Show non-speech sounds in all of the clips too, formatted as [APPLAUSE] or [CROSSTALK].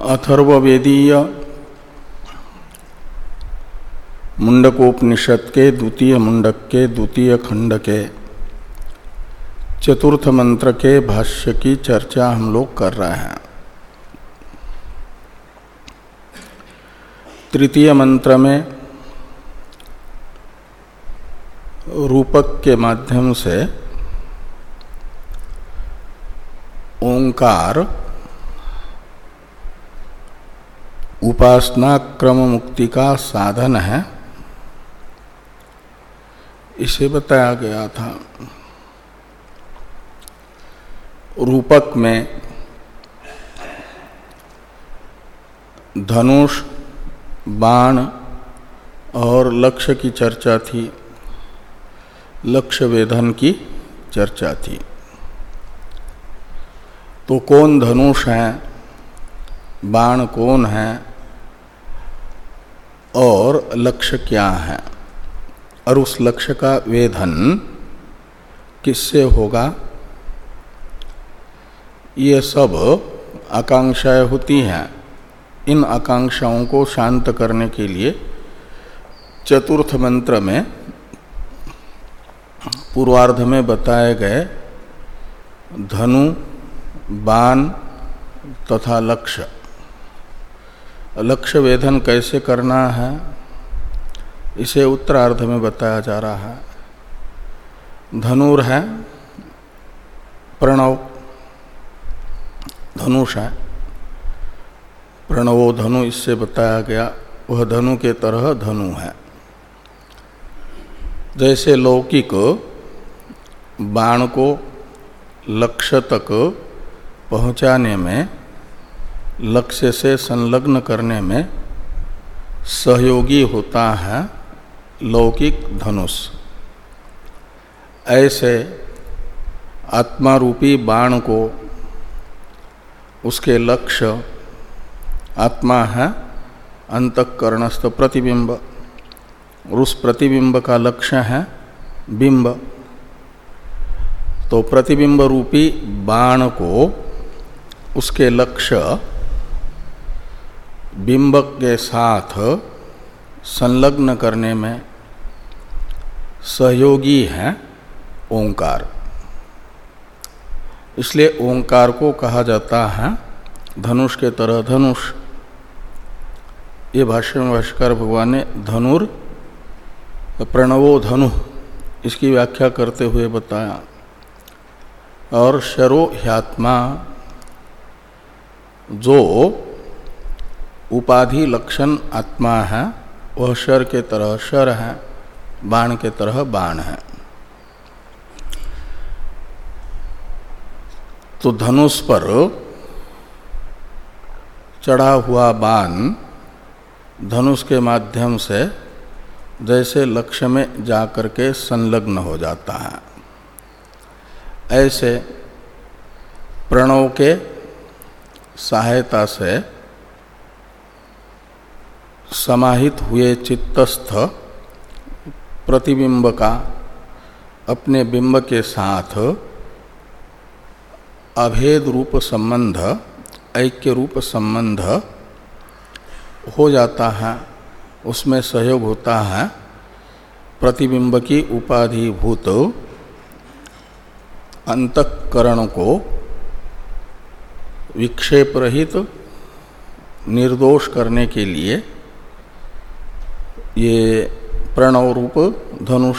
अथर्ववेदीय मुंडकोपनिषद के द्वितीय मुंडक के द्वितीय खंड के चतुर्थ मंत्र के भाष्य की चर्चा हम लोग कर रहे हैं। तृतीय मंत्र में रूपक के माध्यम से ओंकार उपासना क्रम मुक्ति का साधन है। इसे बताया गया था। रूपक में धनुष, बाण और लक्ष्य की चर्चा थी। लक्ष्य वेधन की चर्चा थी। तो कौन धनुष है? बाण कौन है और लक्ष्य क्या है? और उस लक्ष्य का वेधन किससे होगा? ये सब आकांक्षाएँ होती हैं। इन आकांक्षाओं को शांत करने के लिए चतुर्थ मंत्र में, पूर्वार्ध में बताए गए धनु, बाण तथा लक्ष्य लक्ष्य वेधन कैसे करना है, इसे उत्तरार्ध में बताया जा रहा है। धनुर है, प्रणव, धनुष है। प्रणवो धनु, इससे बताया गया, वह धनु के तरह धनु है। जैसे लौकिक बाण को लक्ष्य तक पहुँचाने में लक्ष्य से संलग्न करने में सहयोगी होता है लौकिक धनुष। ऐसे आत्मारूपी बाण को उसके लक्ष्य, आत्मा है अंतकरणस्थ प्रतिबिंब। और उस प्रतिबिंब का लक्ष्य है बिंब। तो प्रतिबिंब रूपी बाण को उसके लक्ष्य बिंबक के साथ संलग्न करने में सहयोगी है ओंकार। इसलिए ओंकार को कहा जाता है, धनुष के तरह धनुष। ये भाष्य में भाष्कर भगवान ने धनुर, प्रणवो धनु, इसकी व्याख्या करते हुए बताया। और शरो ह्यात्मा, जो उपाधि लक्षण आत्मा है, वह शर के तरह शर है, बाण के तरह बाण है। तो धनुष पर चढ़ा हुआ बाण धनुष के माध्यम से जैसे लक्ष्य में जाकर के संलग्न हो जाता है। ऐसे प्रणव के सहायता से समाहित हुए चित्तस्थ प्रतिबिंब का अपने बिंब के साथ अभेद रूप संबंध, ऐक्य रूप संबंध हो जाता है। उसमें सहयोग होता है। प्रतिबिंब की उपाधिभूत अंतकरण को विक्षेप रहित निर्दोष करने के लिए ये प्रणव रूप धनुष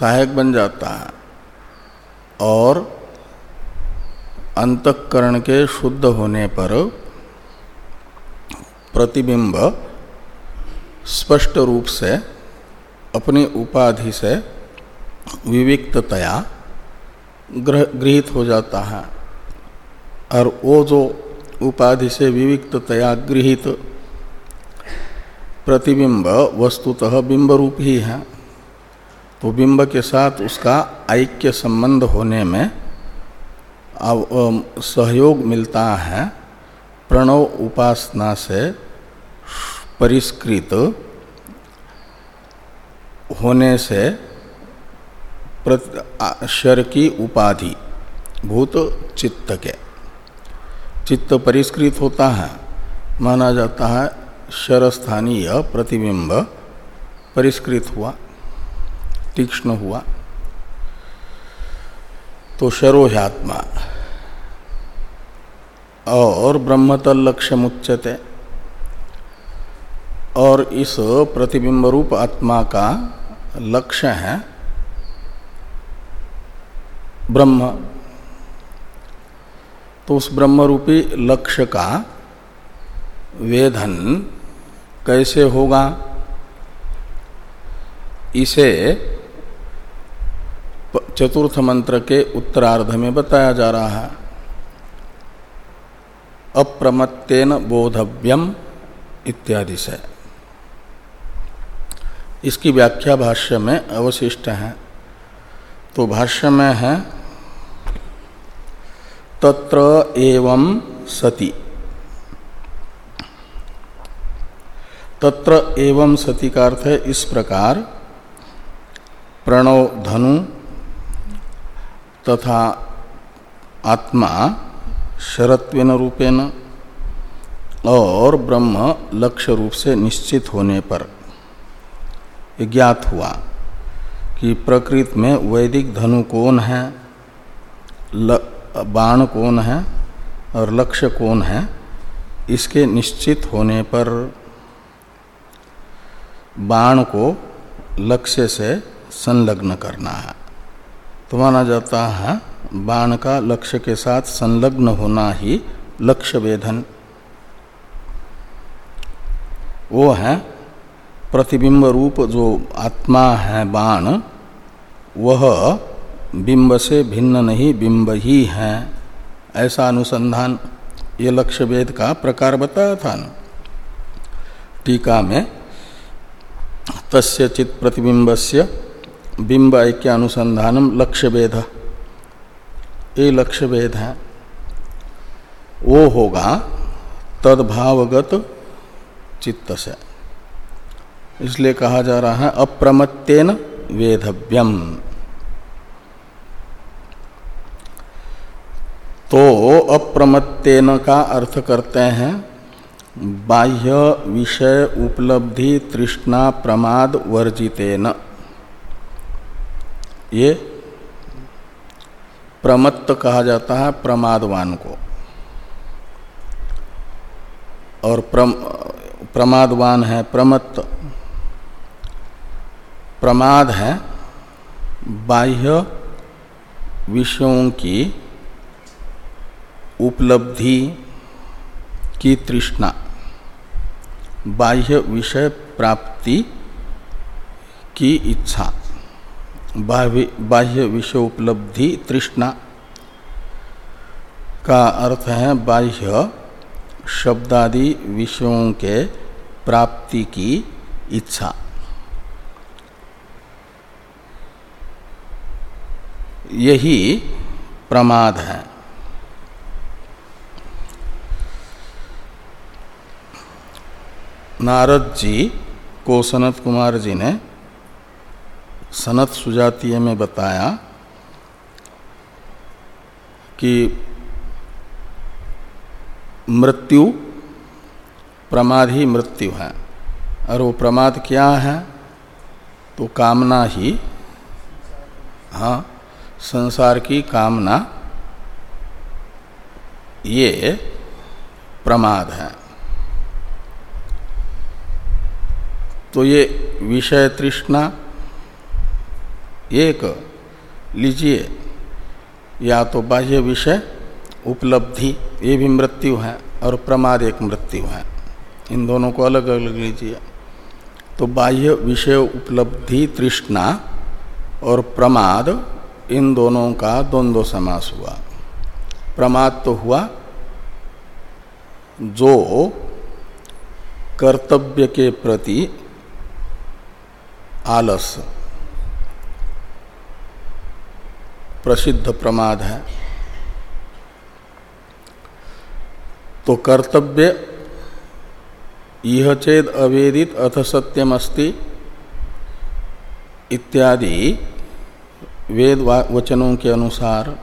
सहायक बन जाता है और अंतकरण के शुद्ध होने पर प्रतिबिंब स्पष्ट रूप से, अपनी उपाधि से विविक्ततया गृहित हो जाता है। और वो जो उपाधि से विविक्ततया गृहित प्रतिबिंब वस्तुतः बिंब रूप ही। है तो बिंब के साथ उसका ऐक्य संबंध होने में सहयोग मिलता है। प्रणव उपासना से परिष्कृत होने से शर की उपाधि, भूत चित्त के, चित्त परिष्कृत होता है। माना जाता है शरस्थानीय प्रतिबिंब परिष्कृत हुआ, तीक्ष्ण हुआ। तो शरोह्यात्मा, और ब्रह्मतल लक्ष्य मुच्यते और इस प्रतिबिंब रूप आत्मा का लक्ष्य है ब्रह्म। तो उस ब्रह्म रूपी लक्ष्य का वेधन कैसे होगा? इसे चतुर्थ मंत्र के उत्तरार्ध में बताया जा रहा है। अप्रमत्तेन बोधव्यम इत्यादि से। इसकी व्याख्या भाष्य में अवशिष्ट है। तो भाष्य में है, तत्र एवं सति। तत्र एवं सती का अर्थ है इस प्रकार प्रणव धनु तथा आत्मा शरत्वेन रूपेण और ब्रह्म लक्ष्य रूप से निश्चित होने पर ज्ञात हुआ कि प्रकृति में वैदिक धनु कौन है बाण कौन है और लक्ष्य कौन है, इसके निश्चित होने पर बाण को लक्ष्य से संलग्न करना है। तो माना जाता है, बाण का लक्ष्य के साथ संलग्न होना ही लक्ष्य वेधन। वो है, प्रतिबिंब रूप जो आत्मा है बाण, वह बिंब से भिन्न नहीं, बिंब ही है। ऐसा अनुसंधान ये लक्ष्य वेद का प्रकार बताया था ना। टीका में तस्य चित प्रतिबिंब से बिंब ऐक्य अनुसंधानम लक्ष्य भेद ये लक्ष्य भेद है। वो होगा तदभावगत चित्त से इसलिए कहा जा रहा है अप्रमत्तेन वेधव्यम। तो अप्रमत्तेन का अर्थ करते हैं बाह्य विषय उपलब्धि तृष्णा प्रमाद वर्जितेन। ये प्रमत्त कहा जाता है प्रमादवान को। और प्रम, प्रमादवान है प्रमत्त। प्रमाद है बाह्य विषयों की उपलब्धि की तृष्णा। बाह्य विषय प्राप्ति की इच्छा। बाह्य विषय उपलब्धि तृष्णा का अर्थ है बाह्य शब्दादि विषयों के प्राप्ति की इच्छा। यही प्रमाद है। नारद जी को सनत कुमार जी ने सनत सुजातीय में बताया कि मृत्यु, प्रमाद ही मृत्यु है। और वो प्रमाद क्या है? तो कामना ही हाँ संसार की कामना, ये प्रमाद है। तो ये विषय तृष्णा, एक लीजिए, या तो बाह्य विषय, उपलब्धि, ये भी मृत्यु है, और प्रमाद एक मृत्यु है। इन दोनों को अलग अलग लीजिए। तो बाह्य विषय उपलब्धि, तृष्णा और प्रमाद, इन दोनों का द्वंद्व समास हुआ। प्रमाद तो हुआ जो कर्तव्य के प्रति आलस। प्रसिद्ध प्रमाद है। तो कर्तव्य यह चेद अवेदित अथ सत्यमस्ति इत्यादि वेद वचनों के अनुसार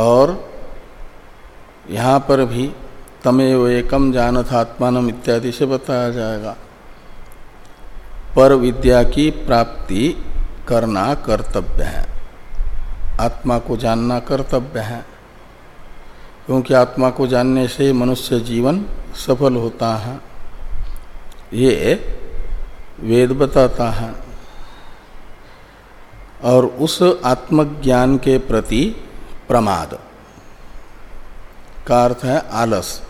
और यहाँ पर भी तमेव एकम जानथ आत्मान इत्यादि से बताया जाएगा। पर विद्या की प्राप्ति करना कर्तव्य है। आत्मा को जानना कर्तव्य है। क्योंकि आत्मा को जानने से मनुष्य जीवन सफल होता है। ये वेद बताता है। और उस आत्मज्ञान के प्रति प्रमाद। का अर्थ है आलस।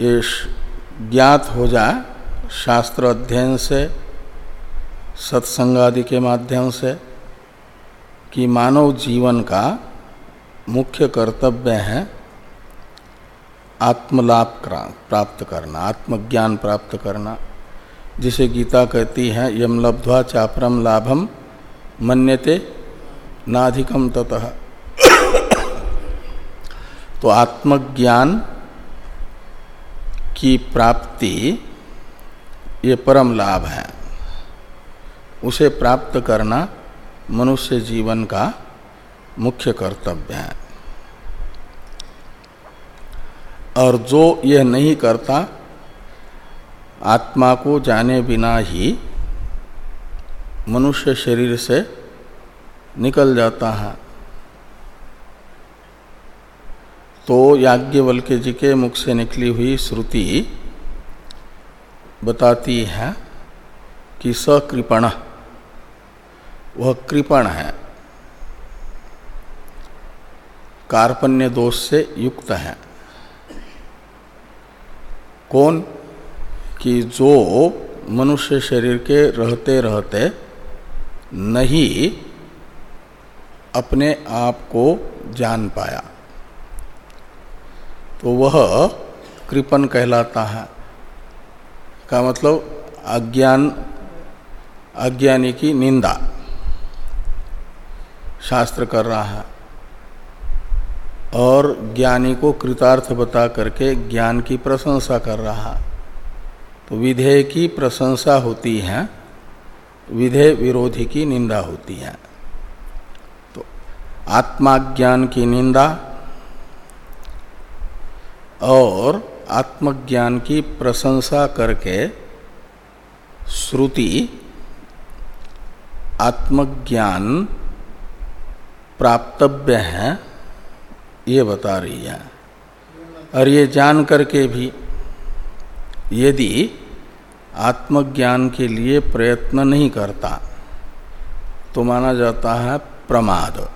ये ज्ञात हो जाए शास्त्र अध्ययन से सत्संग आदि के माध्यम से, कि मानव जीवन का मुख्य कर्तव्य है आत्मलाभ प्राप्त करना, आत्मज्ञान प्राप्त करना। जिसे गीता कहती है, यम लब्ध्वा चापरम लाभम मन्यते नाधिकम ततः। तो आत्मज्ञान की प्राप्ति ये परम लाभ है। उसे प्राप्त करना मनुष्य जीवन का मुख्य कर्तव्य है। और जो यह नहीं करता, आत्मा को जाने बिना ही मनुष्य शरीर से निकल जाता है। तो याज्ञवल्क्य जी के मुख से निकली हुई श्रुति बताती है कि सकृपण, वह कृपण है। कार्पण्य दोष से युक्त है। कौन? कि जो मनुष्य शरीर के रहते रहते नहीं अपने आप को जान पाया तो वह कृपन कहलाता है। का मतलब अज्ञान, अज्ञानी की निंदा। शास्त्र कर रहा है। और ज्ञानी को कृतार्थ बता करके ज्ञान की प्रशंसा कर रहा है। तो विधेय की प्रशंसा होती है, विधेय विरोधी की निंदा होती है। तो आत्माज्ञान की निंदा और आत्मज्ञान की प्रशंसा करके श्रुति, आत्मज्ञान प्राप्तव्य है, ये बता रही है। और ये जान करके भी यदि आत्मज्ञान के लिए प्रयत्न नहीं करता तो माना जाता है प्रमाद।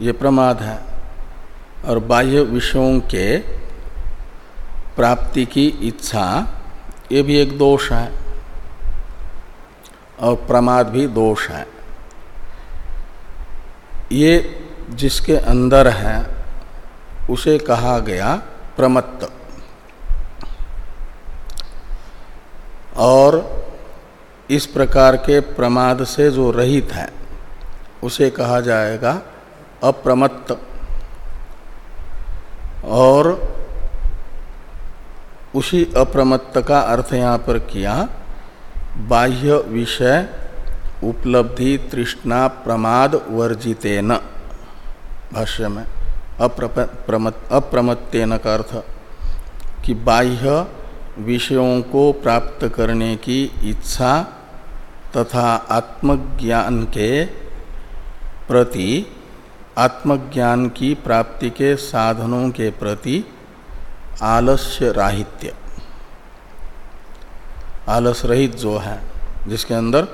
ये प्रमाद है। और बाह्य विषयों के प्राप्ति की इच्छा, ये भी एक दोष है। और प्रमाद भी दोष है। ये जिसके अंदर है, उसे कहा गया प्रमत्त। और इस प्रकार के प्रमाद से जो रहित है, उसे कहा जाएगा अप्रमत्त। और उसी अप्रमत्त का अर्थ यहाँ पर किया, बाह्य विषय उपलब्धि तृष्णा प्रमाद वर्जितेन, भाष्य में अप्रमत्तेन का अर्थ, कि बाह्य विषयों को प्राप्त करने की इच्छा तथा आत्मज्ञान के प्रति आत्मज्ञान की प्राप्ति के साधनों के प्रति आलस्य राहित्य। आलस रहित जो है, जिसके अंदर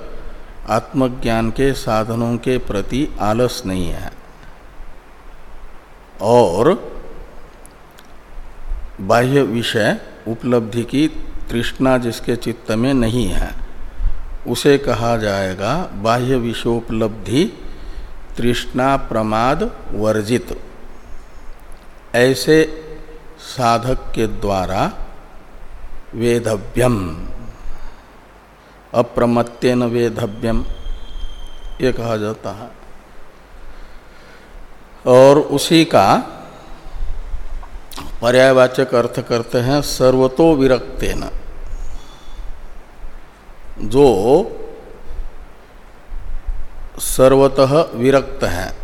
आत्मज्ञान के साधनों के प्रति आलस नहीं है। और बाह्य विषय उपलब्धि की तृष्णा जिसके चित्त में नहीं है, उसे कहा जाएगा बाह्य विषयोपलब्धि तृष्णा प्रमाद वर्जित। ऐसे साधक के द्वारा वेदव्यम अप्रमत्यन वेदव्यम, ये कहा जाता है। और उसी का पर्यायवाचक अर्थ करते हैं सर्वतो विरक्तेन, जो सर्वतः विरक्त है।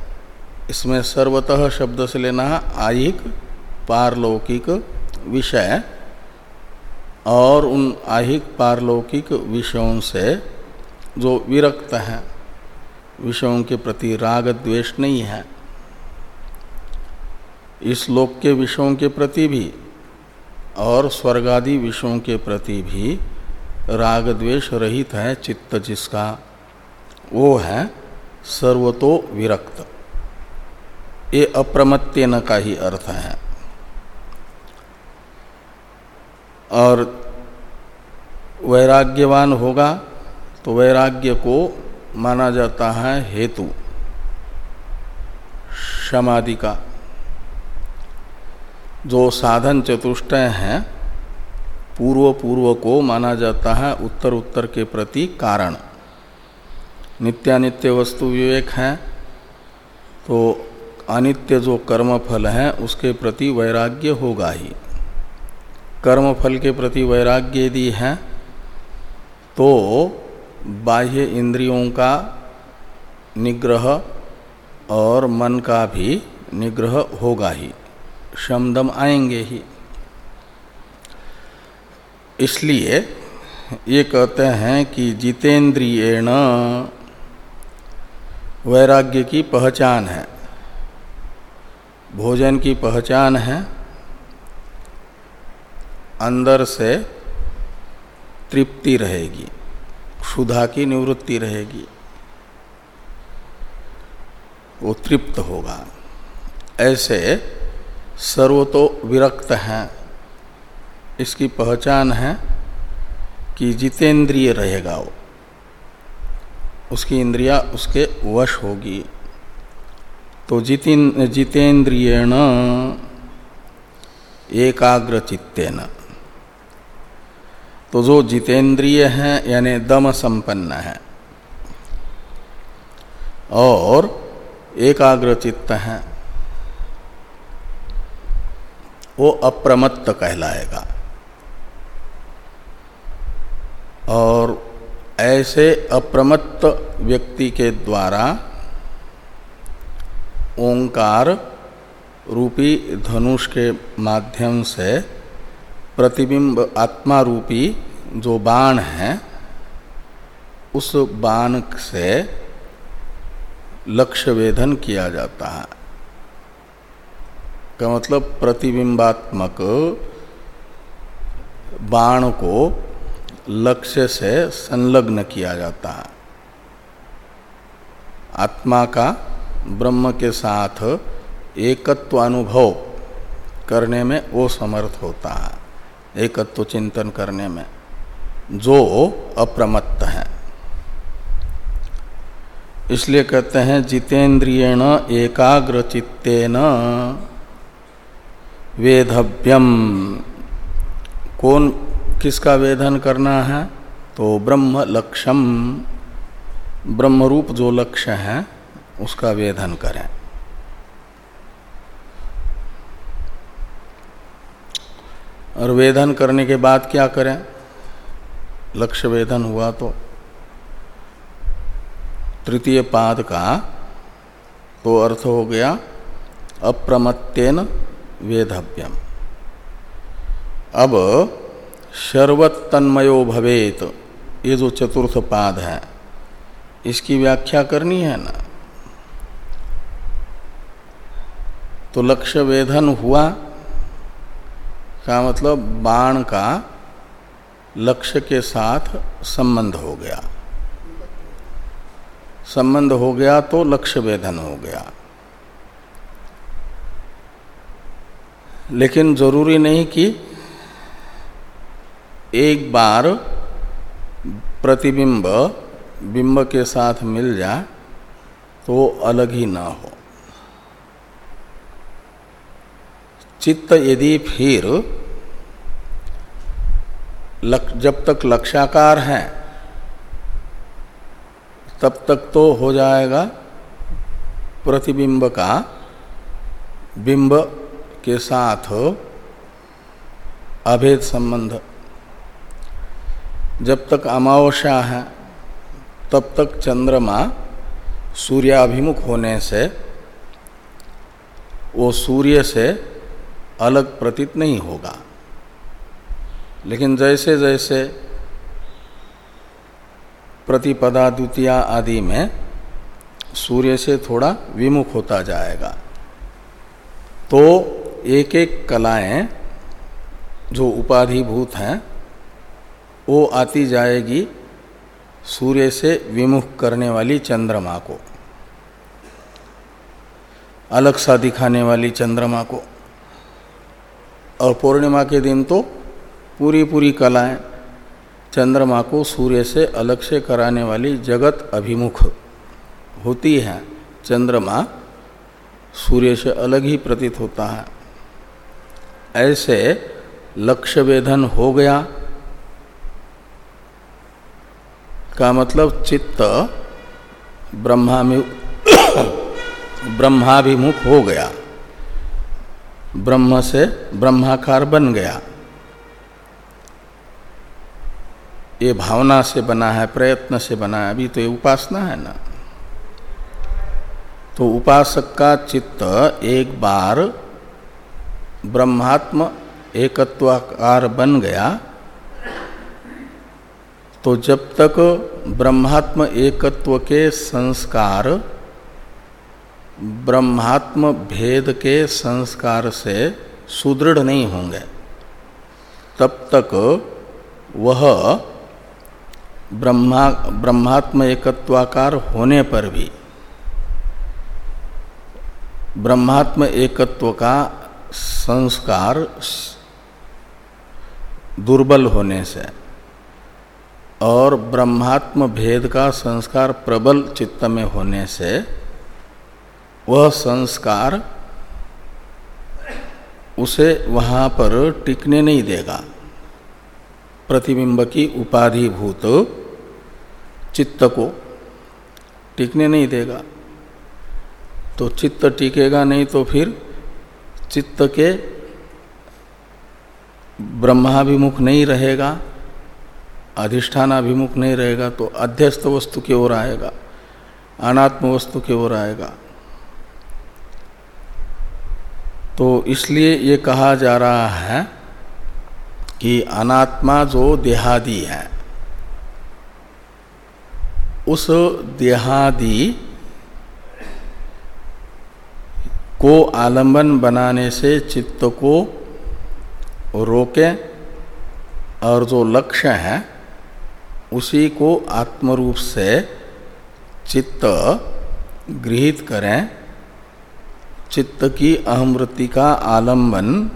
इसमें सर्वतः शब्द से लेना है आयिक, पारलौकिक विषय और उन आहिक पारलौकिक विषयों से जो विरक्त हैं, विषयों के प्रति राग द्वेष नहीं है। इस लोक के विषयों के प्रति भी और स्वर्गादि विषयों के प्रति भी राग द्वेष रहित है, चित्त जिसका वो है सर्वतो विरक्त। ये अप्रमत्यन का ही अर्थ है। और वैराग्यवान होगा तो वैराग्य को माना जाता है हेतु समाधि का। जो साधन चतुष्टय हैं पूर्व पूर्व को माना जाता है उत्तर उत्तर के प्रति कारण। नित्यानित्य वस्तु विवेक है तो अनित्य जो कर्म फल है, उसके प्रति वैराग्य होगा ही। कर्म फल के प्रति वैराग्य यदि है तो बाह्य इंद्रियों का निग्रह और मन का भी निग्रह होगा ही, शमदम आएँगे ही। इसलिए ये कहते हैं कि जितेंद्रियण वैराग्य की पहचान है। भोजन की पहचान है। अंदर से तृप्ति रहेगी। क्षुधा की निवृत्ति रहेगी। वो तृप्त होगा। ऐसे सर्वतो विरक्त हैं। इसकी पहचान है कि जितेंद्रिय रहेगा वो। उसकी इंद्रिया उसके वश होगी। तो जितें जितेंद्रियण चित्तेन तो जो जितेंद्रिय है, यानी दम संपन्न है, और एकाग्र चित्त है, वो अप्रमत्त कहलाएगा। और ऐसे अप्रमत्त व्यक्ति के द्वारा ओंकार रूपी धनुष के माध्यम से प्रतिबिंब आत्मा रूपी जो बाण है, उस बाण से लक्ष्य वेधन किया जाता है। का मतलब प्रतिबिंबात्मक बाण को लक्ष्य से संलग्न किया जाता है। आत्मा का ब्रह्म के साथ एकत्व अनुभव करने में वो समर्थ होता है, एकत्व चिंतन करने में, जो अप्रमत्त है। इसलिए कहते हैं, जितेंद्रियण एकाग्र चित्तेन वेधव्यम। कौन किसका वेधन करना है? तो ब्रह्म लक्ष्यम ब्रह्मरूप जो लक्ष्य है, उसका वेधन करें। और वेधन करने के बाद क्या करें? लक्ष्य वेधन हुआ तो। तृतीय पाद का तो अर्थ हो गया अप्रमत्तेन वेधव्यम। अब शर्वतन्मयो भवेत। ये जो चतुर्थ पाद है, इसकी व्याख्या करनी है ना? तो लक्ष्य वेधन हुआ का मतलब बाण का लक्ष्य के साथ संबंध हो गया। संबंध हो गया तो लक्ष्य वेधन हो गया। लेकिन ज़रूरी नहीं कि एक बार प्रतिबिंब बिंब के साथ मिल जाए तो अलग ही ना हो। चित्त यदि फिर लक, जब तक लक्षाकार है तब तक तो हो जाएगा प्रतिबिंब का। बिंब के साथ अभेद संबंध जब तक अमावस्या है, तब तक चंद्रमा सूर्याभिमुख होने से, वो सूर्य से अलग प्रतीत नहीं होगा। लेकिन जैसे जैसे प्रतिपदा द्वितीया आदि में सूर्य से थोड़ा विमुख होता जाएगा तो एक एक कलाएँ जो उपाधिभूत हैं वो आती जाएगी सूर्य से विमुख करने वाली चंद्रमा को। अलग सा दिखाने वाली चंद्रमा को। और पूर्णिमा के दिन तो पूरी पूरी कलाएँ चंद्रमा को सूर्य से अलग से कराने वाली जगत अभिमुख होती है। चंद्रमा सूर्य से अलग ही प्रतीत होता है। ऐसे लक्ष्य वेधन हो गया का मतलब चित्त ब्रह्मा में [COUGHS] ब्रह्माभिमुख हो गया। ब्रह्म से ब्रह्माकार बन गया। ये भावना से बना है, प्रयत्न से बना है, अभी तो ये उपासना है ना। तो उपासक का चित्त एक बार ब्रह्मात्म एकत्वाकार बन गया। तो जब तक ब्रह्मात्म एकत्व के संस्कार, ब्रह्मात्म भेद के संस्कार से सुदृढ़ नहीं होंगे, तब तक वह ब्रह्मा, ब्रह्मात्म एकत्वाकार होने पर भी, ब्रह्मात्म एकत्व का संस्कार दुर्बल होने से और ब्रह्मात्म भेद का संस्कार प्रबल चित्त में होने से वह संस्कार उसे वहाँ पर टिकने नहीं देगा। प्रतिबिंब की उपाधिभूत चित्त को टिकने नहीं देगा। तो चित्त टिकेगा नहीं तो फिर चित्त के ब्रह्माभिमुख नहीं रहेगा। अधिष्ठानाभिमुख नहीं रहेगा तो अध्यस्त वस्तु की ओर आएगा, अनात्म वस्तु की ओर आएगा। तो इसलिए ये कहा जा रहा है कि अनात्मा जो देहादि है, उस देहादि को आलंबन बनाने से चित्त को रोके और जो लक्ष्य है उसी को आत्मरूप से चित्त गृहित करें। चित्त की अहमृति का आलंबन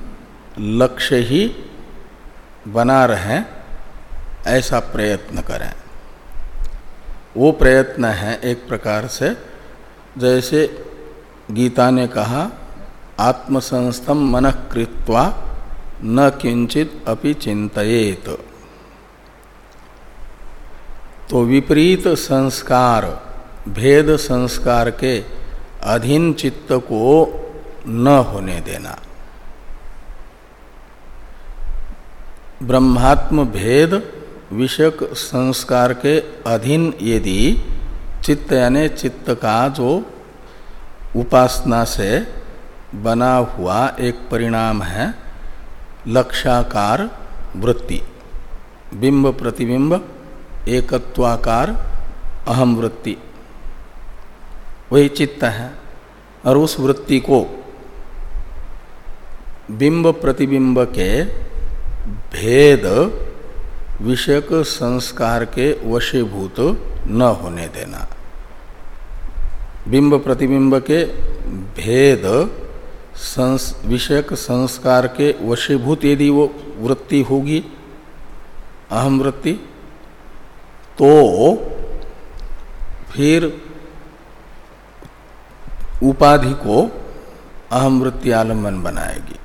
लक्ष्य ही बना रहे, ऐसा प्रयत्न करें। वो प्रयत्न है एक प्रकार से, जैसे गीता ने कहा, आत्मसंस्थम मन कृत्वा न किंचित अपि चिंतित तो विपरीत संस्कार, भेद संस्कार के अधीन चित्त को न होने देना। ब्रह्मात्म भेद विषयक संस्कार के अधीन यदि चित्त यानी चित्त का जो उपासना से बना हुआ एक परिणाम है, लक्षाकार वृत्ति, बिंब प्रतिबिंब एकत्वाकार अहम वृत्ति। वही चित्त है और उस वृत्ति को बिंब प्रतिबिंब के भेद विषयक संस्कार के वशीभूत न होने देना। बिंब प्रतिबिंब के भेद संस, विषयक संस्कार के वशीभूत यदि वो वृत्ति होगी अहम वृत्ति तो फिर उपाधि को अहम वृत्ति आलंबन बनाएगी।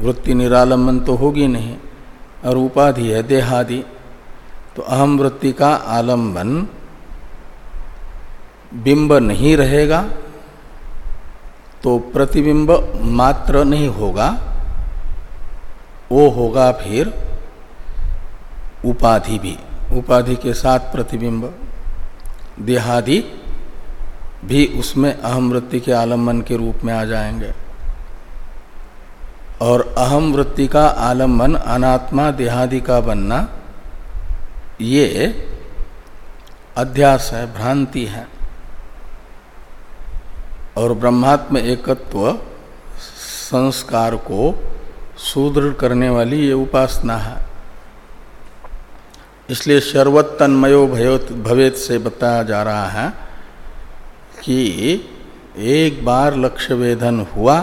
वृत्ति निरालंबन तो होगी नहीं, और उपाधि है देहादि। तो अहम वृत्ति का आलंबन बिंब नहीं रहेगा तो प्रतिबिंब मात्र नहीं होगा, वो होगा फिर उपाधि भी। उपाधि के साथ प्रतिबिंब। देहादि भी उसमें अहम वृत्ति के आलंबन के रूप में आ जाएँगे। और अहम वृत्ति का आलंबन अनात्मा देहादि का बनना, ये अध्यास है, भ्रांति है। और ब्रह्मात्म एकत्व संस्कार को सुदृढ़ करने वाली ये उपासना है। इसलिए सर्वतन्मयो भवेत से बताया जा रहा है कि एक बार लक्ष्य वेधन हुआ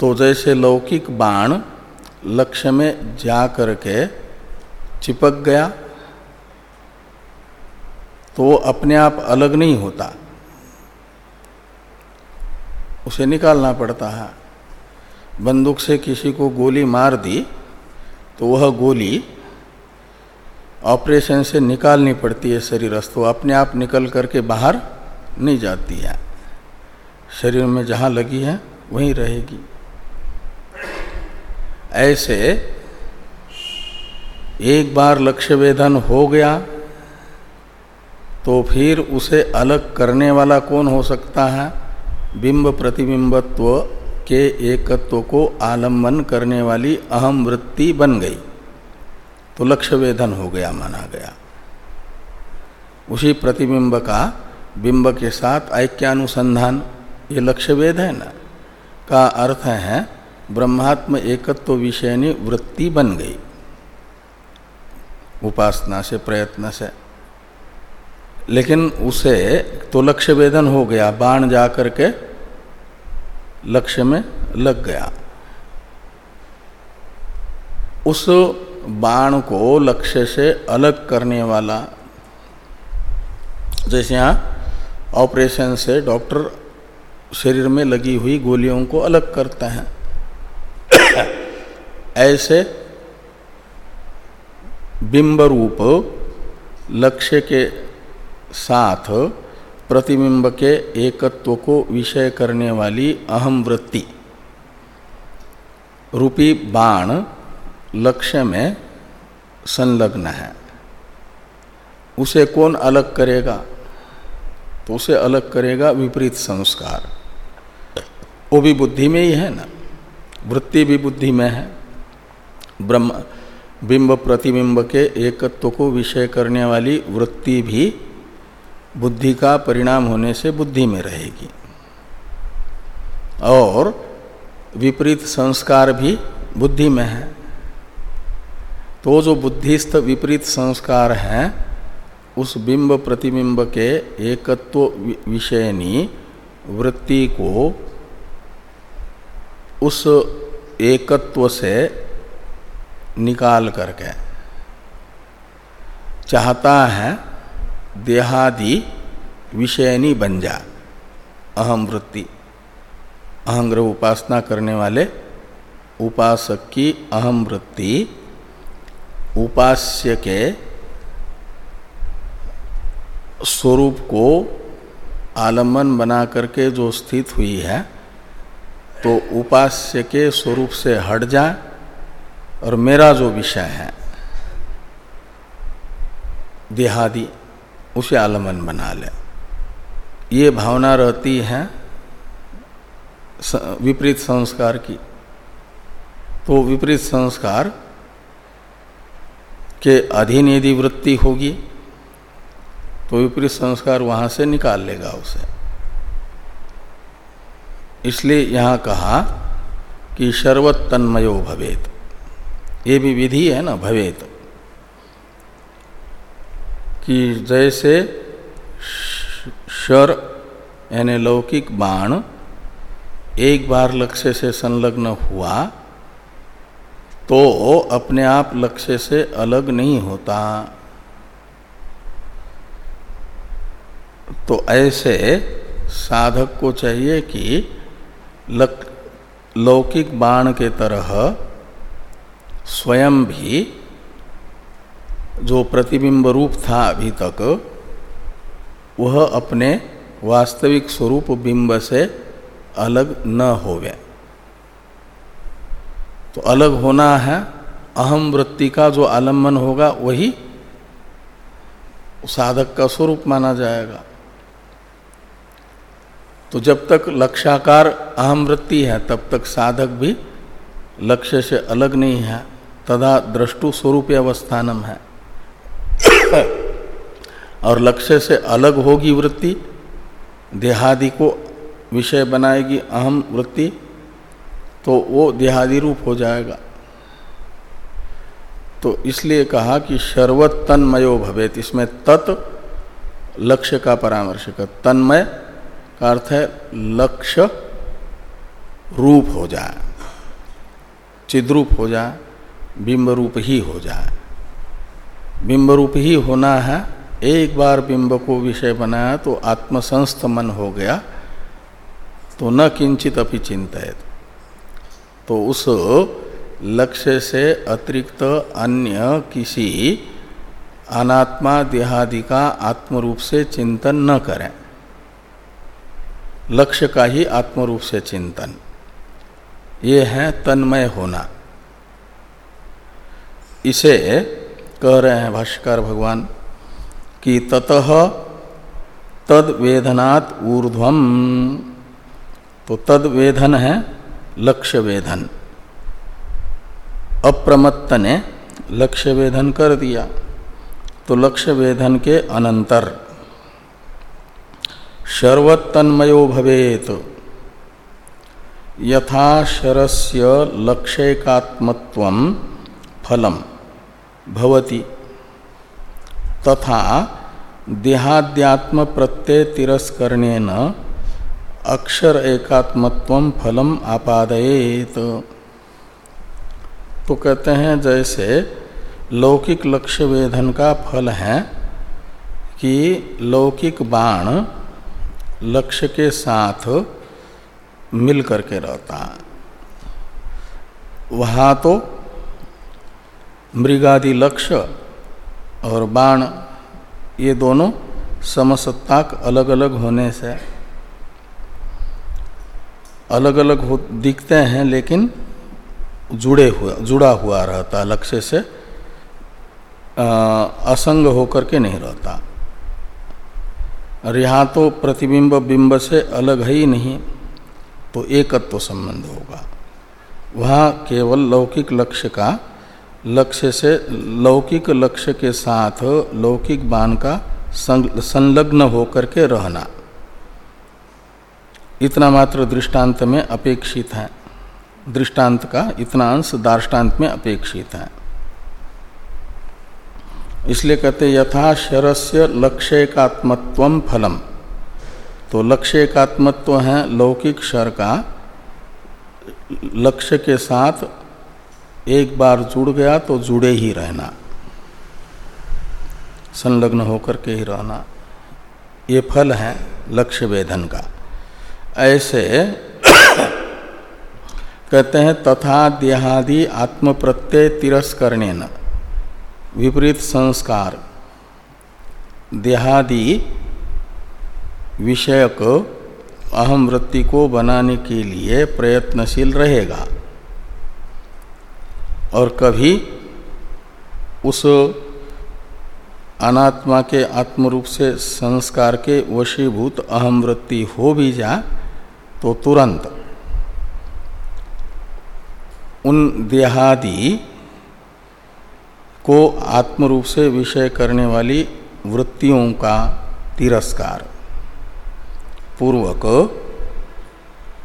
तो जैसे लौकिक बाण लक्ष्य में जा करके चिपक गया तो अपने आप अलग नहीं होता। उसे निकालना पड़ता है। बंदूक से किसी को गोली मार दी तो वह गोली ऑपरेशन से निकालनी पड़ती है शरीर तो अपने आप निकल करके बाहर नहीं जाती है। शरीर में जहाँ लगी है, वहीं रहेगी। ऐसे एक बार लक्ष्य वेधन हो गया तो फिर उसे अलग करने वाला कौन हो सकता है? बिंब प्रतिबिंबत्व के एकत्व को आलंबन करने वाली अहम वृत्ति बन गई। तो लक्ष्य वेधन हो गया, माना गया। उसी प्रतिबिंब का, बिंब के साथ ऐक्यानुसंधान, ये लक्ष्य वेद है ना? का अर्थ है, ब्रह्मात्म एकत्व विषयनी वृत्ति बन गई। उपासना से, प्रयत्न से। लेकिन उसे तो लक्ष्य वेदन हो गया, बाण जा करके लक्ष्य में लग गया। उस बाण को लक्ष्य से अलग करने वाला, जैसे यहाँ ऑपरेशन से डॉक्टर शरीर में लगी हुई गोलियों को अलग करते हैं। ऐसे बिंब रूप लक्ष्य के साथ प्रतिबिंब के एकत्व को विषय करने वाली अहम वृत्ति। रूपी बाण लक्ष्य में संलग्न है। उसे कौन अलग करेगा? तो उसे अलग करेगा विपरीत संस्कार। वो भी बुद्धि में ही है ना? वृत्ति भी बुद्धि में है। ब्रह्म, बिंब प्रतिबिंब के एकत्व को विषय करने वाली वृत्ति भी बुद्धि का परिणाम होने से बुद्धि में रहेगी। और विपरीत संस्कार भी बुद्धि में है। तो जो बुद्धिस्थ विपरीत संस्कार हैं, उस बिंब प्रतिबिंब के एकत्व विषयनी वृत्ति को उस एकत्व से निकाल करके चाहता है देहादि विषयनी बन जा अहम वृत्ति। अहंग्रह उपासना करने वाले उपासक की अहम वृत्ति उपास्य के स्वरूप को आलंबन बना करके जो स्थित हुई है तो उपास्य के स्वरूप से हट जाए और मेरा जो विषय है, देहादि उसे आलमन बना ले। ये भावना रहती है विपरीत संस्कार की। तो विपरीत संस्कार के अधीन यदि वृत्ति होगी तो विपरीत संस्कार वहाँ से निकाल लेगा उसे। इसलिए यहाँ कहा कि शर्वत तन्मयो भवेत। ये भी विधि है ना, भवेत। कि जैसे शर यानी लौकिक बाण एक बार लक्ष्य से संलग्न हुआ तो अपने आप लक्ष्य से अलग नहीं होता। तो ऐसे साधक को चाहिए कि लौकिक बाण के तरह स्वयं भी जो प्रतिबिंब रूप था अभी तक, वह अपने वास्तविक स्वरूप बिंब से अलग न होवे। तो अलग होना है, अहम वृत्ति का जो आलंबन होगा, वही साधक का स्वरूप माना जाएगा। तो जब तक लक्षाकार अहम वृत्ति है, तब तक साधक भी लक्ष्य से अलग नहीं है, तदा दृष्टु स्वरूप अवस्थानम है। [COUGHS] और लक्ष्य से अलग होगी वृत्ति, देहादि को विषय बनाएगी अहम वृत्ति तो वो देहादि रूप हो जाएगा। तो इसलिए कहा कि शर्वत तन्मयो भवेत, इसमें तत् लक्ष्य का परामर्शक तन्मय का अर्थ है लक्ष्य रूप हो जाए, चिद्रूप हो जाए, बिंब रूप ही हो जाए। बिंब रूप ही होना है। एक बार बिंब को विषय बनाया तो आत्मसंस्थ मन हो गया। तो न किंचित अपि चिंतित तो उस लक्ष्य से अतिरिक्त अन्य किसी अनात्मा देहादि का आत्मरूप से चिंतन न करें। लक्ष्य का ही आत्मरूप से चिंतन। ये है तन्मय होना। इसे कह रहे हैं भाष्कर भगवान, कि ततः तद वेदनात् ऊर्ध्वम। तो तद वेदन है लक्ष्य वेदन अप्रमत्त ने लक्ष्य वेदन कर दिया। तो लक्ष्य वेदन के अनंतर शर्वतन्मयो भवेत। यथा शरस्य लक्ष्यकात्मत्व फलम। भवति। तथा देहाद्यात्म प्रत्यय तिरस्करणेन अक्षर एकात्मत्व फलम आपादयेत। तो कहते हैं, जैसे लौकिक लक्ष्य वेधन का फल है कि लौकिक बाण लक्ष्य के साथ मिल करके रहता वहाँ तो मृगादि लक्ष्य और बाण ये दोनों समसत्ताक अलग अलग होने से अलग अलग हो दिखते हैं लेकिन जुड़े हुआ जुड़ा हुआ रहता लक्ष्य से आ, असंग होकर के नहीं रहता। और यहाँ तो प्रतिबिंब बिंब से अलग है ही नहीं तो एकत्व संबंध होगा। वहाँ केवल लौकिक लक्ष्य का लक्ष्य से, लौकिक लक्ष्य के साथ लौकिक बाण का संलग्न होकर के रहना। इतना मात्र दृष्टांत में अपेक्षित है। दृष्टांत का इतना अंश दार्ष्टान्त में अपेक्षित है। इसलिए कहते, यथा शरस्य लक्ष्यकात्मत्व फलम। तो लक्ष्यकात्मत्व है लौकिक शर का, लक्ष्य के साथ एक बार जुड़ गया तो जुड़े ही रहना। संलग्न होकर के ही रहना। ये फल है लक्ष्य वेधन का। ऐसे [COUGHS] कहते हैं, तथा देहादि आत्म प्रत्यय तिरस्करणे विपरीत संस्कार। देहादि विषयक अहम वृत्ति को बनाने के लिए प्रयत्नशील रहेगा। और कभी उस अनात्मा के आत्मरूप से संस्कार के वशीभूत अहम वृत्ति हो भी जा तो तुरंत उन देहादि को आत्मरूप से विषय करने वाली वृत्तियों का तिरस्कार पूर्वक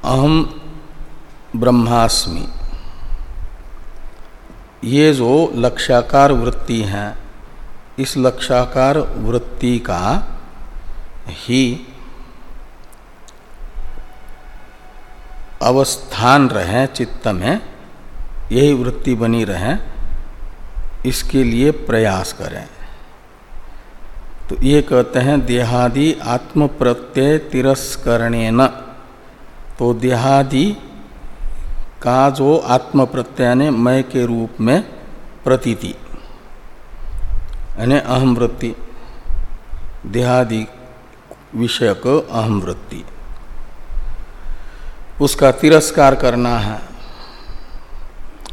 अहम ब्रह्मास्मि। ये जो लक्ष्याकार वृत्ति है, इस लक्ष्याकार वृत्ति का ही अवस्थान रहे, चित्त में, यही वृत्ति बनी रहे, इसके लिए प्रयास करें। तो ये कहते हैं, देहादि आत्म प्रत्यय तिरस्करणे न तो देहादि का जो आत्म प्रत्यय ने मय के रूप में प्रतीति। यानी अहम वृत्ति देहादि विषयक अहम वृत्ति उसका तिरस्कार करना है।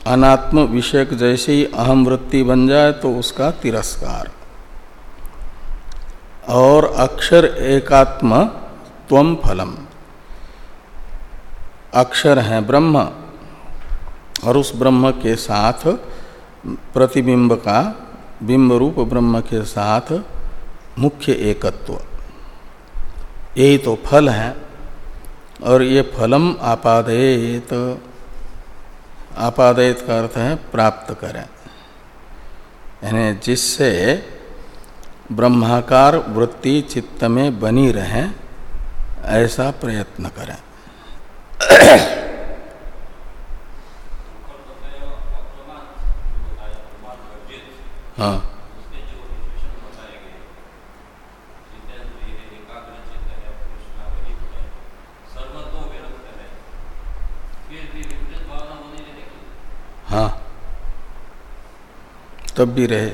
अनात्म विषयक जैसे ही अहम वृत्ति बन जाए तो उसका तिरस्कार। और अक्षर एकात्म त्वम फलम। अक्षर हैं ब्रह्म और उस ब्रह्म के साथ, प्रतिबिंब का बिंब रूप ब्रह्म के साथ मुख्य एकत्व। यही तो फल है। और ये फलम आपादयत। आपादयत का अर्थ है प्राप्त करें। यानी जिससे ब्रह्माकार वृत्ति चित्त में बनी रहें, ऐसा प्रयत्न करें। हाँ। हाँ तब भी रहे।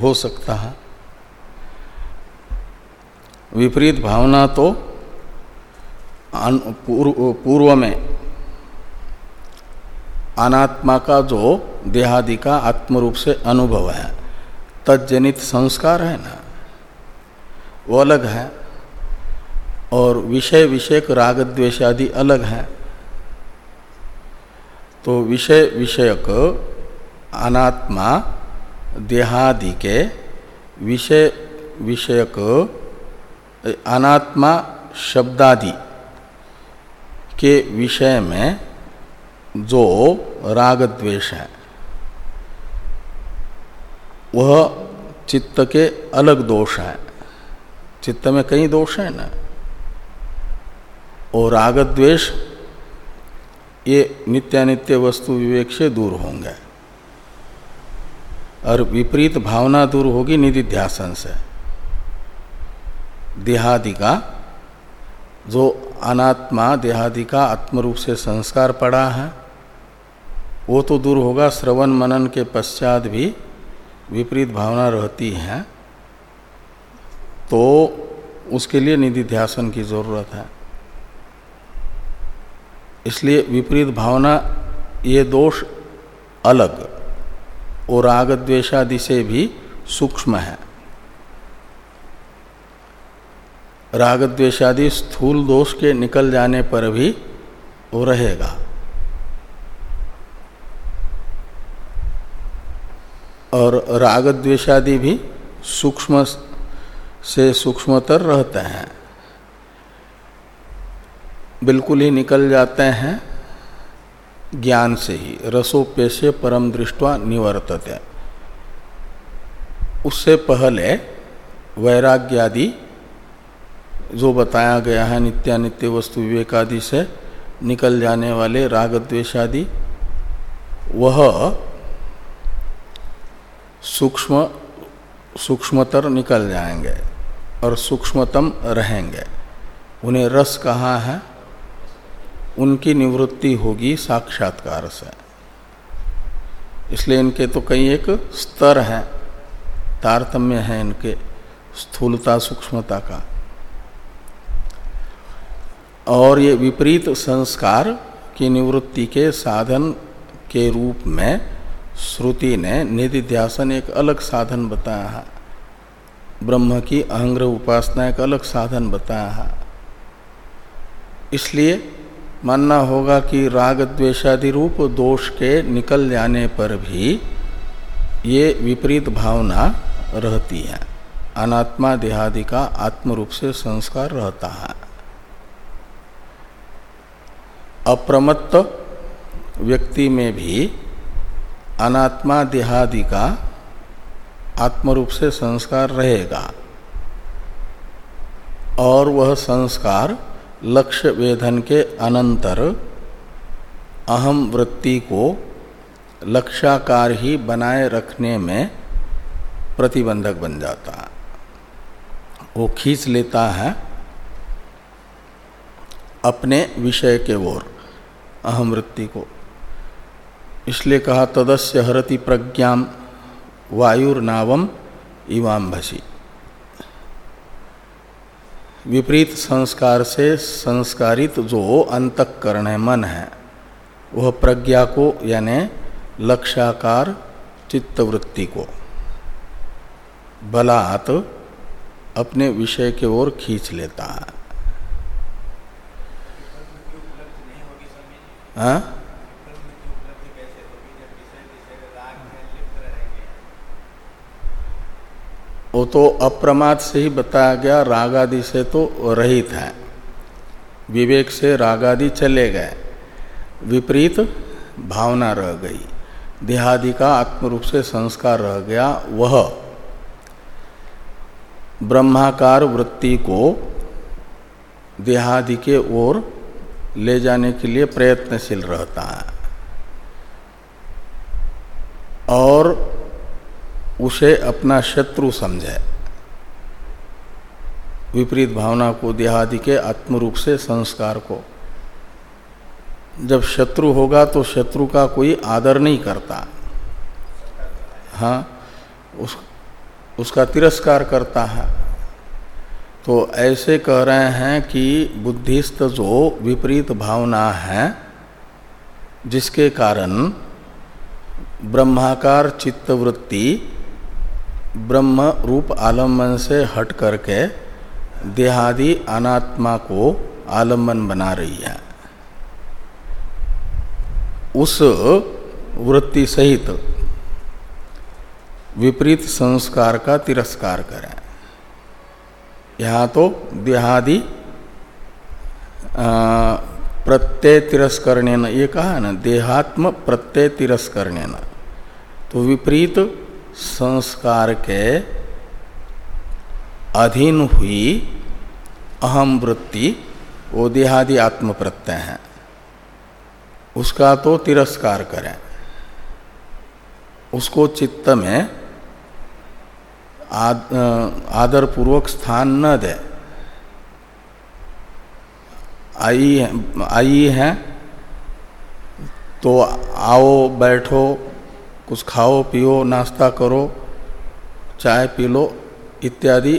हो सकता है। विपरीत भावना तो पूर्व, पूर्व में अनात्मा का जो देहादि का आत्म रूप से अनुभव है तजनित संस्कार है ना? वो अलग है और विषय विषयक राग द्वेषादि अलग है। तो विषय विषयक अनात्मा देहादि के विषय विषयक अनात्मा शब्दादि के विषय में जो राग द्वेष है, वह चित्त के अलग दोष है। चित्त में कई दोष है ना। और राग द्वेष ये नित्यानित्य वस्तु विवेक से दूर होंगे। और विपरीत भावना दूर होगी निधि ध्यासन से। देहादि का, जो अनात्मा देहादि का आत्मरूप से संस्कार पड़ा है वो तो दूर होगा, श्रवण मनन के पश्चात भी विपरीत भावना रहती है। तो उसके लिए निधि ध्यासन की ज़रूरत है। इसलिए विपरीत भावना, ये दोष अलग, और राग द्वेषादि से भी सूक्ष्म है। राग द्वेषादि स्थूल दोष के निकल जाने पर भी वो रहेगा। और राग द्वेषादि भी सूक्ष्म से सूक्ष्मतर रहते हैं। बिल्कुल ही निकल जाते हैं ज्ञान से ही। रसोप्य से परम दृष्टवा निवर्तते। उससे पहले वैराग्यादि जो बताया गया है, नित्यानित्य वस्तु विवेकादि से निकल जाने वाले राग द्वेषादि, वह सूक्ष्म, सूक्ष्मतर निकल जाएँगे और सूक्ष्मतम रहेंगे। उन्हें रस कहाँ है? उनकी निवृत्ति होगी साक्षात्कार से। इसलिए इनके तो कई एक स्तर हैं। तारतम्य है इनके, स्थूलता, सूक्ष्मता का। और ये विपरीत संस्कार की निवृत्ति के साधन के रूप में श्रुति ने निधिध्यासन एक अलग साधन बताया। है ब्रह्म की अहंग्र उपासना एक अलग साधन बताया। है इसलिए मानना होगा कि राग द्वेषादि रूप दोष के निकल जाने पर भी ये विपरीत भावना रहती है। अनात्मा देहादि का आत्म रूप से संस्कार रहता है। अप्रमत्त व्यक्ति में भी अनात्मा देहादि का आत्मरूप से संस्कार रहेगा। और वह संस्कार लक्ष्य वेधन के अनंतर अहम वृत्ति को लक्ष्याकार ही बनाए रखने में प्रतिबंधक बन जाता है। वो खींच लेता है अपने विषय के ओर अहम वृत्ति को। इसलिए कहा, तदस्य हरति प्रज्ञा वायुर्नावम इवाम भसी। विपरीत संस्कार से संस्कारित जो अंतकरण है, मन है, वह प्रज्ञा को, यानि लक्षाकार चित्तवृत्ति को, बलात् अपने विषय के ओर खींच लेता है। हाँ? वो तो अप्रमाद से ही बताया गया राग आदि से तो रहित है। विवेक से राग आदि चले गए। विपरीत भावना रह गई। देहादि का आत्म रूप से संस्कार रह गया। वह ब्रह्माकार वृत्ति को देहादि के ओर ले जाने के लिए प्रयत्नशील रहता है। और उसे अपना शत्रु समझे। विपरीत भावना को, देहादि के आत्म रूप से, संस्कार को। जब शत्रु होगा तो शत्रु का कोई आदर नहीं करता। हाँ उस, उसका तिरस्कार करता है। तो ऐसे कह रहे हैं कि बुद्धिस्त जो विपरीत भावना है, जिसके कारण ब्रह्माकार चित्तवृत्ति ब्रह्म रूप आलंबन से हट करके देहादि अनात्मा को आलंबन बना रही है। उस वृत्ति सहित विपरीत संस्कार का तिरस्कार करें। यहाँ तो देहादि प्रत्यय तिरस्करणे ये कहा ना, देहात्म प्रत्यय तिरस्करणे तो विपरीत संस्कार के अधीन हुई अहम वृत्ति वो देहादि आत्म प्रत्यय है। उसका तो तिरस्कार करें। उसको चित्त में आद, आदर पूर्वक स्थान न दे। आई आई है तो आओ बैठो कुछ खाओ, पियो, नाश्ता करो, चाय पी लो, इत्यादि।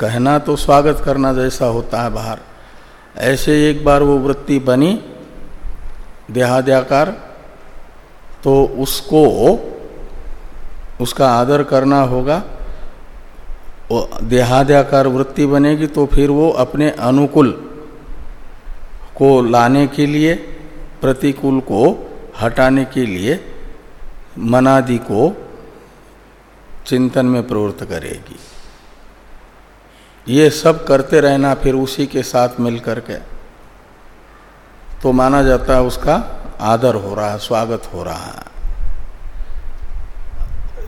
कहना तो स्वागत करना जैसा होता है बाहर। ऐसे एक बार वो वृत्ति बनी, देहाद्याकार तो उसको, उसका आदर करना होगा। वो देहाद्याकार वृत्ति बनेगी तो फिर वो अपने अनुकूल को लाने के लिए, प्रतिकूल को हटाने के लिए मनादि को चिंतन में प्रवृत्त करेगी। ये सब करते रहना फिर उसी के साथ मिल करके तो माना जाता है उसका आदर हो रहा है, स्वागत हो रहा है।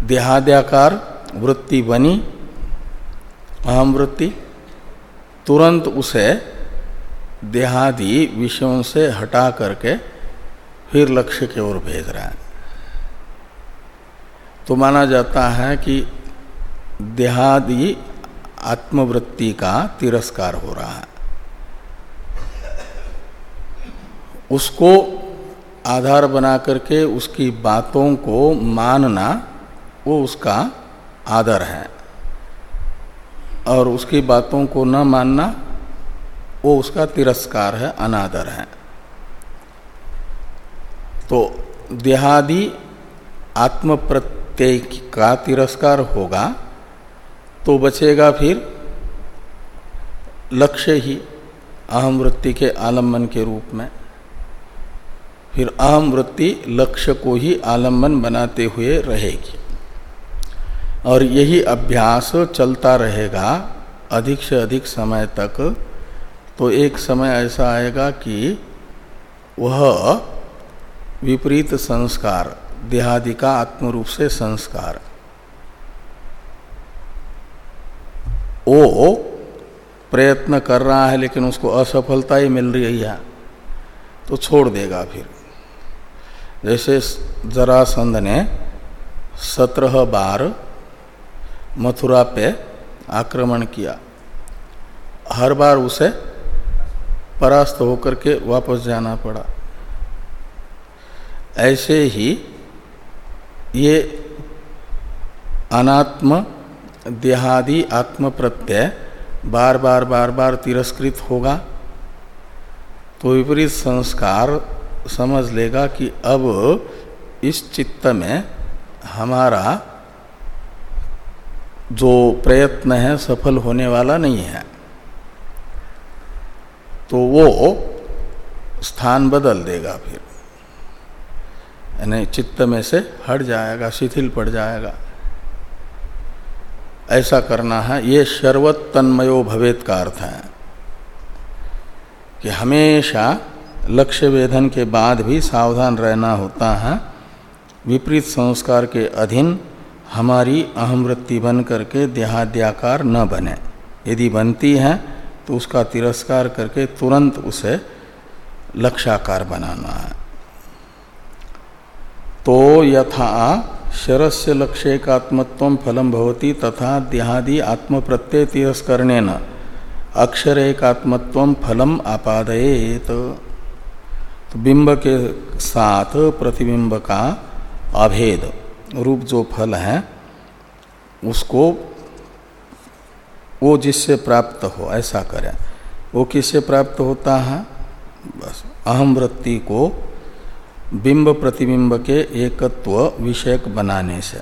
देहाद्याकार वृत्ति बनी, अहम वृत्ति, तुरंत उसे देहादि विषयों से हटा करके फिर लक्ष्य की ओर भेज रहा है। तो माना जाता है कि देहादि आत्मवृत्ति का तिरस्कार हो रहा है। उसको आधार बना करके उसकी बातों को मानना वो उसका आदर है। और उसकी बातों को न मानना वो उसका तिरस्कार है, अनादर है। तो देहादि आत्म प्रत्यय का तिरस्कार होगा तो बचेगा फिर लक्ष्य ही अहम वृत्ति के आलंबन के रूप में। फिर अहम वृत्ति लक्ष्य को ही आलंबन बनाते हुए रहेगी। और यही अभ्यास चलता रहेगा अधिक से अधिक समय तक। तो एक समय ऐसा आएगा कि वह विपरीत संस्कार देहादि का आत्मरूप से संस्कार। वो प्रयत्न कर रहा है, लेकिन उसको असफलता ही मिल रही है तो छोड़ देगा फिर। जैसे जरासंध ने सत्रह बार मथुरा पे आक्रमण किया। हर बार उसे परास्त होकर के वापस जाना पड़ा। ऐसे ही ये अनात्म देहादि आत्म प्रत्यय बार बार बार बार तिरस्कृत होगा तो विपरीत संस्कार समझ लेगा कि अब इस चित्त में हमारा जो प्रयत्न है सफल होने वाला नहीं है। तो वो स्थान बदल देगा फिर। यानी चित्त में से हट जाएगा, शिथिल पड़ जाएगा। ऐसा करना है, ये शर्वत तन्मयो भवेत का अर्थ है कि हमेशा लक्ष्य वेधन के बाद भी सावधान रहना होता है। विपरीत संस्कार के अधीन हमारी अहम वृत्ति बन करके देहाद्याकार न बने। यदि बनती है तो उसका तिरस्कार करके तुरंत उसे लक्षाकार बनाना है। तो यथा शरस्य लक्ष्य एकात्मत्व फलम भवती तथा देहादि आत्म प्रत्यय तिरस्करणे न अक्षर एकात्मत्व फलम आपादयेत। तो बिंब के साथ प्रतिबिंब का अभेद। रूप जो फल है, उसको वो जिससे प्राप्त हो, ऐसा करें। वो किससे प्राप्त होता है? बस अहम वृत्ति को बिंब प्रतिबिंब के एकत्व विषयक बनाने से।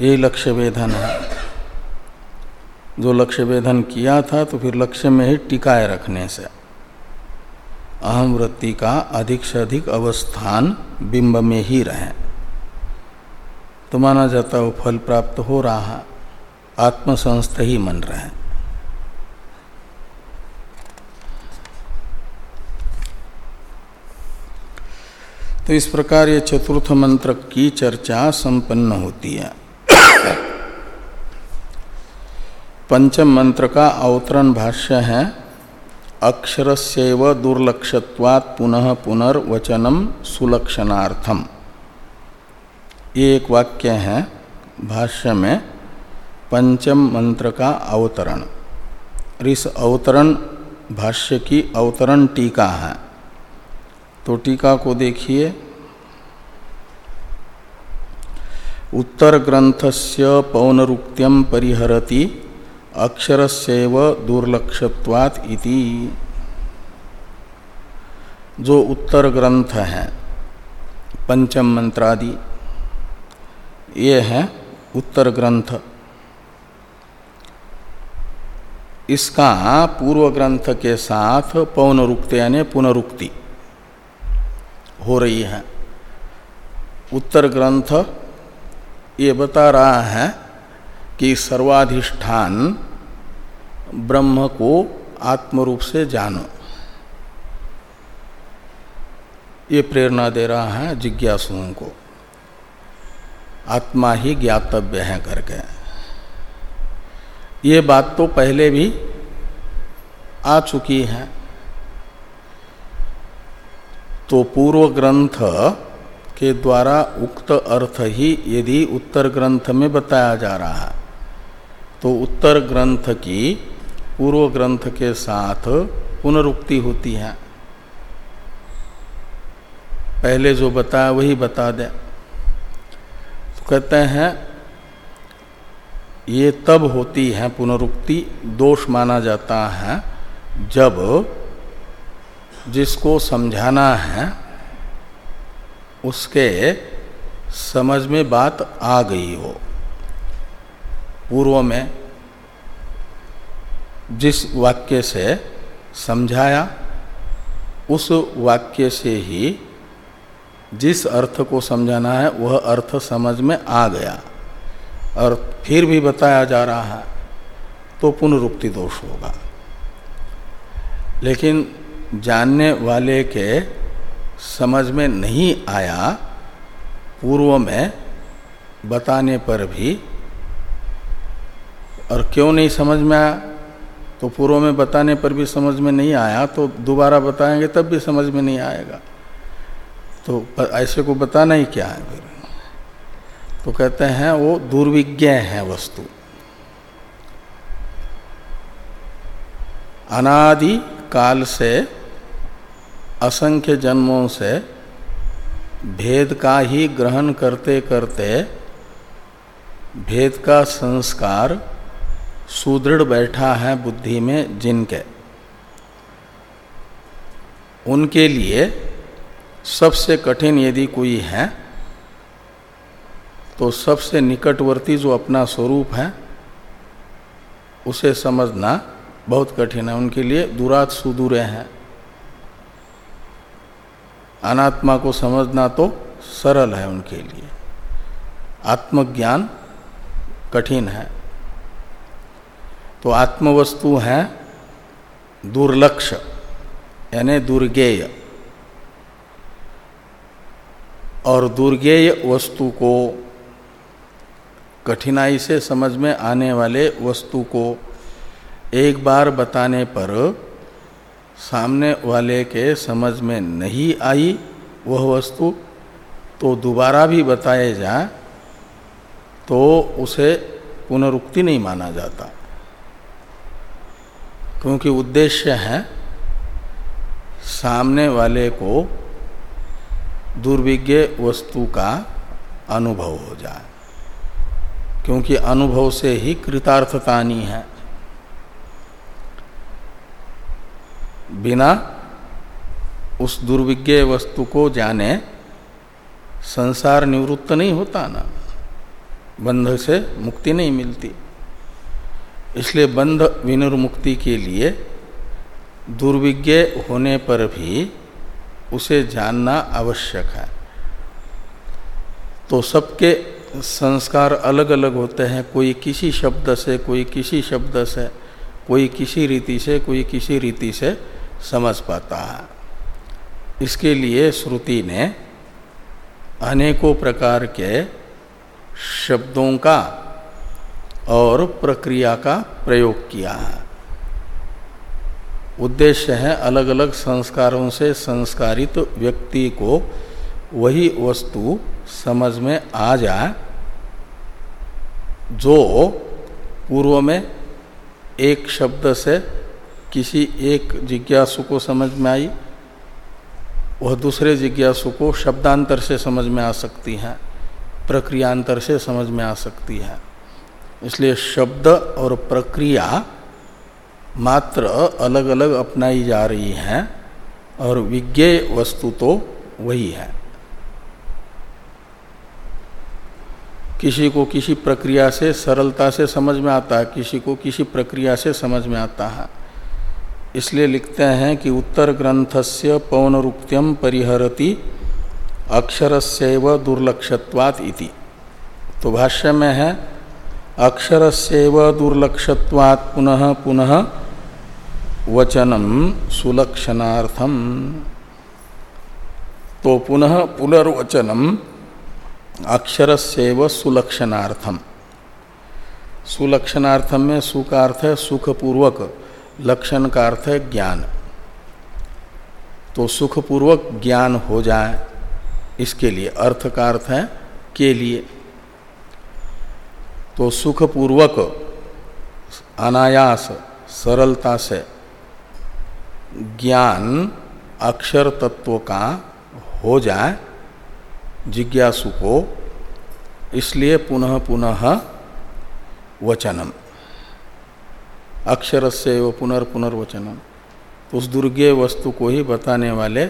ये लक्ष्य वेधन है। जो लक्ष्य वेधन किया था तो फिर लक्ष्य में ही टिकाए रखने से। अहम वृत्ति का अधिक से अधिक अवस्थान बिंब में ही रहे। तो माना जाता वो फल प्राप्त हो रहा है, आत्मसंस्थ ही मन रहे। तो इस प्रकार ये चतुर्थ मंत्र की चर्चा संपन्न होती है। पंचम मंत्र का अवतरण भाष्य है, अक्षरस्यव दुर्लक्षत्वात् पुनः पुनर्वचनम सुलक्षणार्थम। ये एक वाक्य है भाष्य में, पंचम मंत्र का अवतरण। इस अवतरण भाष्य की अवतरण टीका है। तो टीका को देखिए। उत्तर ग्रंथस्य पौनरुक्त्यम परिहरति, अक्षरस्यव दुर्लक्षत्वात् इति। जो उत्तर ग्रंथ है, पंचम मंत्रादि, ये है उत्तर ग्रंथ। इसका पूर्व ग्रंथ के साथ पौनरुक्त यानी पुनरुक्ति। हो रही है। उत्तर ग्रंथ ये बता रहा है कि सर्वाधिष्ठान ब्रह्म को आत्म रूप से जानो। ये प्रेरणा दे रहा है जिज्ञासुओं को। आत्मा ही ज्ञातव्य है करके। ये बात तो पहले भी आ चुकी है। तो पूर्व ग्रंथ के द्वारा उक्त अर्थ ही यदि उत्तर ग्रंथ में बताया जा रहा है। तो उत्तर ग्रंथ की पूर्व ग्रंथ के साथ पुनरुक्ति होती है। पहले जो बताया वही बता दें। तो कहते हैं, ये तब होती है पुनरुक्ति, दोष माना जाता है जब जिसको समझाना है, उसके समझ में बात आ गई हो। पूर्व में जिस वाक्य से समझाया, उस वाक्य से ही जिस अर्थ को समझाना है, वह अर्थ समझ में आ गया। और फिर भी बताया जा रहा है तो पुनरुक्ति दोष होगा। लेकिन जानने वाले के समझ में नहीं आया, पूर्व में बताने पर भी, और क्यों नहीं समझ में आया? तो पूर्व में बताने पर भी समझ में नहीं आया तो दोबारा बताएँगे तब भी समझ में नहीं आएगा। तो ऐसे को बताना ही क्या है फिर? तो कहते हैं, वो दुर्विज्ञ है वस्तु। अनादि काल से असंख्य जन्मों से भेद का ही ग्रहण करते करते भेद का संस्कार सुदृढ़ बैठा है बुद्धि में जिनके। उनके लिए सबसे कठिन यदि कोई है तो सबसे निकटवर्ती जो अपना स्वरूप है, उसे समझना बहुत कठिन है। उनके लिए दूरात सुदूरे हैं। अनात्मा को समझना तो सरल है उनके लिए। आत्मज्ञान कठिन है। तो आत्मवस्तु है दुर्लक्ष, यानी दुर्गेय। और दुर्गेय वस्तु को, कठिनाई से समझ में आने वाले वस्तु को एक बार बताने पर सामने वाले के समझ में नहीं आई वह वस्तु तो दोबारा भी बताए जाए तो उसे पुनरुक्ति नहीं माना जाता। क्योंकि उद्देश्य है, सामने वाले को दुर्विज्ञ वस्तु का अनुभव हो जाए। क्योंकि अनुभव से ही कृतार्थतानी है। बिना उस दुर्विज्ञ वस्तु को जाने, संसार निवृत्त नहीं होता ना। बंध से मुक्ति नहीं मिलती। इसलिए बंध विनिर्मुक्ति के लिए दुर्विज्ञ होने पर भी उसे जानना आवश्यक है। तो सबके संस्कार अलग अलग होते हैं। कोई किसी शब्द से, कोई किसी शब्द से, कोई किसी रीति से, कोई किसी रीति से समझ पाता है। इसके लिए श्रुति ने अनेकों प्रकार के शब्दों का और प्रक्रिया का प्रयोग किया है। उद्देश्य है अलग अलग संस्कारों से संस्कारित तो व्यक्ति को वही वस्तु समझ में आ जाए जो पूर्व में एक शब्द से किसी एक जिज्ञासु को समझ में आई, वह दूसरे जिज्ञासु को शब्दांतर से समझ में आ सकती है, प्रक्रियांतर से समझ में आ सकती है। इसलिए शब्द और प्रक्रिया मात्र अलग अलग अपनाई जा रही हैं और विज्ञेय वस्तु तो वही है। किसी को किसी प्रक्रिया से सरलता से समझ में आता है, किसी को किसी प्रक्रिया से समझ में आता है। इसलिए लिखते हैं कि उत्तर ग्रंथस्य पौनरुक्त्यम परिहरति, अक्षरस्यव दुर्लक्षत्वात् इति। तो भाष्य में है, अक्षरस्यव दुर्लक्षत्वात् पुनः पुनः वचनम सुलक्षणार्थम। तो पुनः पुनर्वचनम अक्षरस्यव सुलक्षणार्थम। सुलक्षणार्थम में सुख अर्थ है सुखपूर्वक। लक्षण का अर्थ है ज्ञान। तो सुखपूर्वक ज्ञान हो जाए, इसके लिए अर्थ का अर्थ है के लिए। तो सुखपूर्वक अनायास, सरलता से ज्ञान अक्षर तत्व का हो जाए, जिज्ञासु को, इसलिए पुनः पुनः वचनम। अक्षर से व पुनर्पुनर्वचनम। उस दुर्गे वस्तु को ही बताने वाले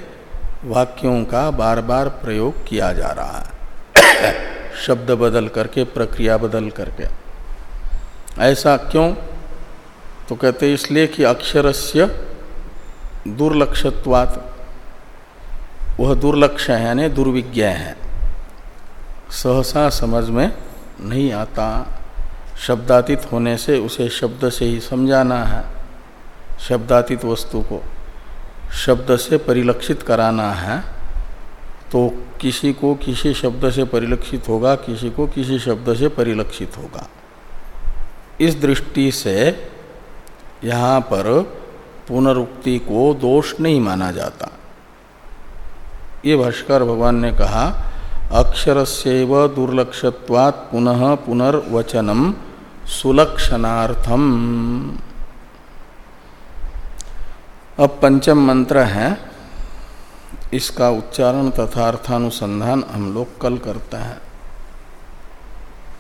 वाक्यों का बार बार प्रयोग किया जा रहा है। [COUGHS] शब्द बदल करके, प्रक्रिया बदल करके। ऐसा क्यों? तो कहते इसलिए कि अक्षरस्य दुर्लक्षत्वात, वह दुर्लक्ष है, यानी दुर्विज्ञ है। सहसा समझ में नहीं आता। शब्दातीत होने से उसे शब्द से ही समझाना है। शब्दातीत वस्तु को शब्द से परिलक्षित कराना है। तो किसी को किसी शब्द से परिलक्षित होगा, किसी को किसी शब्द से परिलक्षित होगा। इस दृष्टि से यहाँ पर पुनरुक्ति को दोष नहीं माना जाता। ये भाष्कर भगवान ने कहा अक्षर से दुर्लक्षत्वात् पुनः पुनर्वचनम सुलक्षणार्थम। अब पंचम मंत्र है। इसका उच्चारण तथा अर्थानुसंधान हम लोग कल करते हैं।